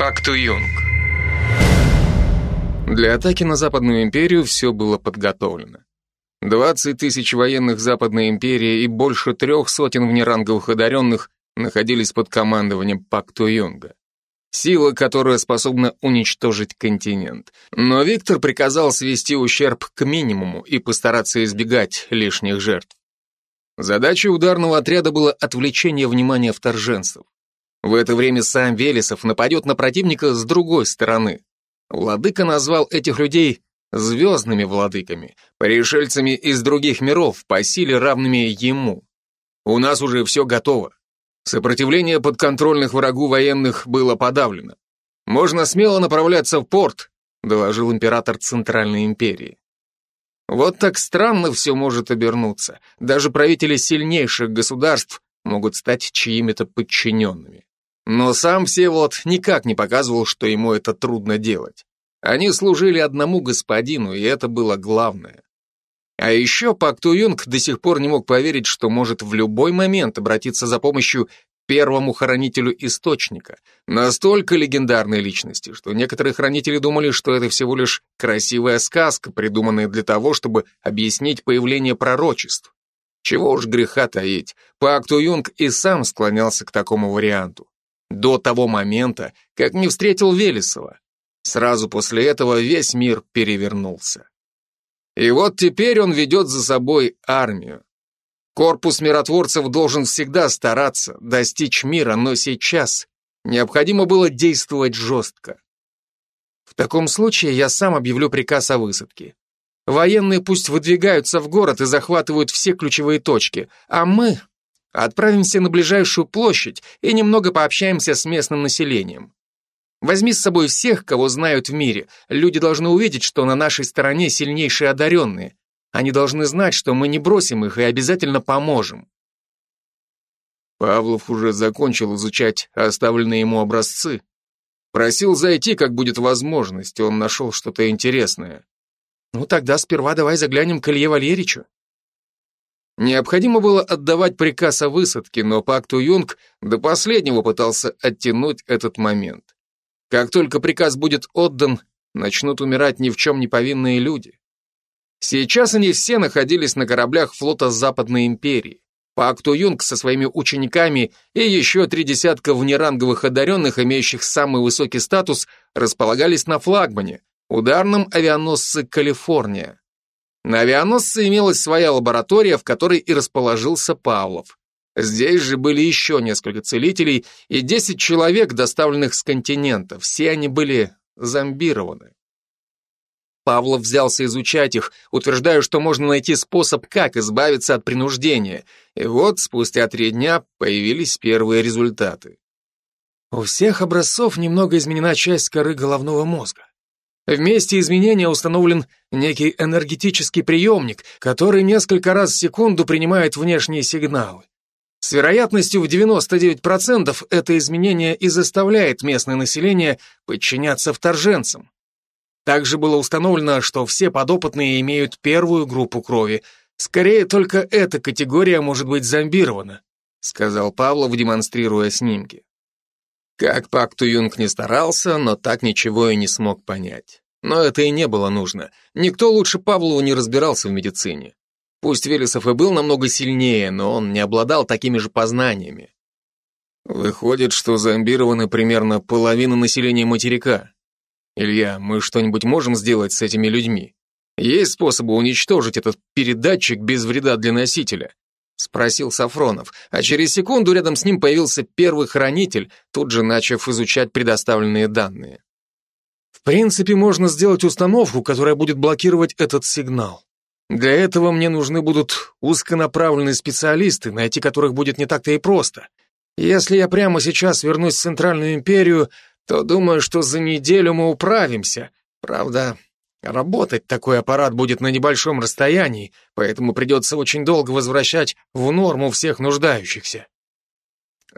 Пакту Юнг. Для атаки на Западную империю все было подготовлено. 20 тысяч военных Западной империи и больше трех сотен внеранговых одаренных находились под командованием Пакту Юнга. Сила, которая способна уничтожить континент. Но Виктор приказал свести ущерб к минимуму и постараться избегать лишних жертв. Задачей ударного отряда было отвлечение внимания вторженцев. В это время сам Велесов нападет на противника с другой стороны. Владыка назвал этих людей звездными владыками, пришельцами из других миров, по силе равными ему. У нас уже все готово. Сопротивление подконтрольных врагу военных было подавлено. Можно смело направляться в порт, доложил император Центральной империи. Вот так странно все может обернуться. Даже правители сильнейших государств могут стать чьими-то подчиненными. Но сам Всеволод никак не показывал, что ему это трудно делать. Они служили одному господину, и это было главное. А еще Пак Туюнг до сих пор не мог поверить, что может в любой момент обратиться за помощью первому хранителю источника, настолько легендарной личности, что некоторые хранители думали, что это всего лишь красивая сказка, придуманная для того, чтобы объяснить появление пророчеств. Чего уж греха таить, Пак Туюнг и сам склонялся к такому варианту. До того момента, как не встретил Велесова. Сразу после этого весь мир перевернулся. И вот теперь он ведет за собой армию. Корпус миротворцев должен всегда стараться достичь мира, но сейчас необходимо было действовать жестко. В таком случае я сам объявлю приказ о высадке. Военные пусть выдвигаются в город и захватывают все ключевые точки, а мы отправимся на ближайшую площадь и немного пообщаемся с местным населением. Возьми с собой всех, кого знают в мире. Люди должны увидеть, что на нашей стороне сильнейшие одаренные. Они должны знать, что мы не бросим их и обязательно поможем. Павлов уже закончил изучать оставленные ему образцы. Просил зайти, как будет возможность, он нашел что-то интересное. Ну тогда сперва давай заглянем к Илье Валерьевичу. Необходимо было отдавать приказ о высадке, но Пакту Юнг до последнего пытался оттянуть этот момент. Как только приказ будет отдан, начнут умирать ни в чем не повинные люди. Сейчас они все находились на кораблях флота Западной империи. Пакту Юнг со своими учениками и еще три десятка внеранговых одаренных, имеющих самый высокий статус, располагались на флагмане, ударном авианосце «Калифорния». На авианосце имелась своя лаборатория, в которой и расположился Павлов. Здесь же были еще несколько целителей и 10 человек, доставленных с континента. Все они были зомбированы. Павлов взялся изучать их, утверждая, что можно найти способ, как избавиться от принуждения. И вот спустя три дня появились первые результаты. У всех образцов немного изменена часть коры головного мозга. В месте изменения установлен некий энергетический приемник, который несколько раз в секунду принимает внешние сигналы. С вероятностью в 99% это изменение и заставляет местное население подчиняться вторженцам. Также было установлено, что все подопытные имеют первую группу крови. Скорее, только эта категория может быть зомбирована, сказал Павлов, демонстрируя снимки. Как Пак Туюнг не старался, но так ничего и не смог понять. Но это и не было нужно. Никто лучше Павлова не разбирался в медицине. Пусть Велесов и был намного сильнее, но он не обладал такими же познаниями. Выходит, что зомбированы примерно половина населения материка. Илья, мы что-нибудь можем сделать с этими людьми? Есть способы уничтожить этот передатчик без вреда для носителя? Спросил Сафронов, а через секунду рядом с ним появился первый хранитель, тут же начав изучать предоставленные данные. В принципе, можно сделать установку, которая будет блокировать этот сигнал. Для этого мне нужны будут узконаправленные специалисты, найти которых будет не так-то и просто. Если я прямо сейчас вернусь в Центральную империю, то думаю, что за неделю мы управимся. Правда, работать такой аппарат будет на небольшом расстоянии, поэтому придется очень долго возвращать в норму всех нуждающихся.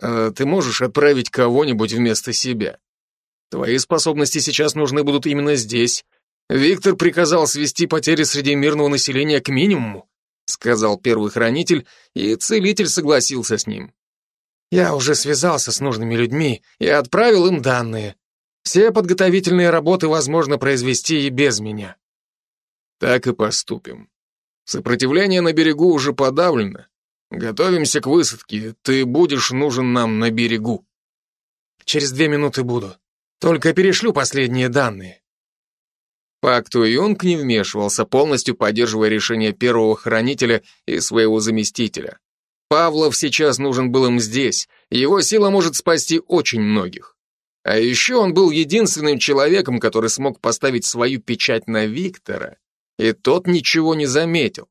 А ты можешь отправить кого-нибудь вместо себя? Твои способности сейчас нужны будут именно здесь, Виктор приказал свести потери среди мирного населения к минимуму, сказал первый хранитель, и целитель согласился с ним. Я уже связался с нужными людьми и отправил им данные. Все подготовительные работы возможно произвести и без меня. Так и поступим. Сопротивление на берегу уже подавлено. Готовимся к высадке. Ты будешь нужен нам на берегу. Через две минуты буду. Только перешлю последние данные. Пак Туюнг не вмешивался, полностью поддерживая решение первого хранителя и своего заместителя. Павлов сейчас нужен был им здесь, его сила может спасти очень многих. А еще он был единственным человеком, который смог поставить свою печать на Виктора, и тот ничего не заметил.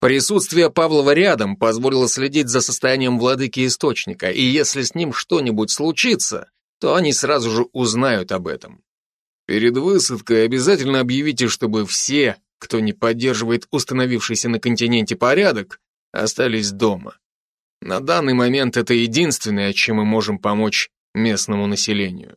Присутствие Павлова рядом позволило следить за состоянием владыки Источника, и если с ним что-нибудь случится, то они сразу же узнают об этом. Перед высадкой обязательно объявите, чтобы все, кто не поддерживает установившийся на континенте порядок, остались дома. На данный момент это единственное, чем мы можем помочь местному населению.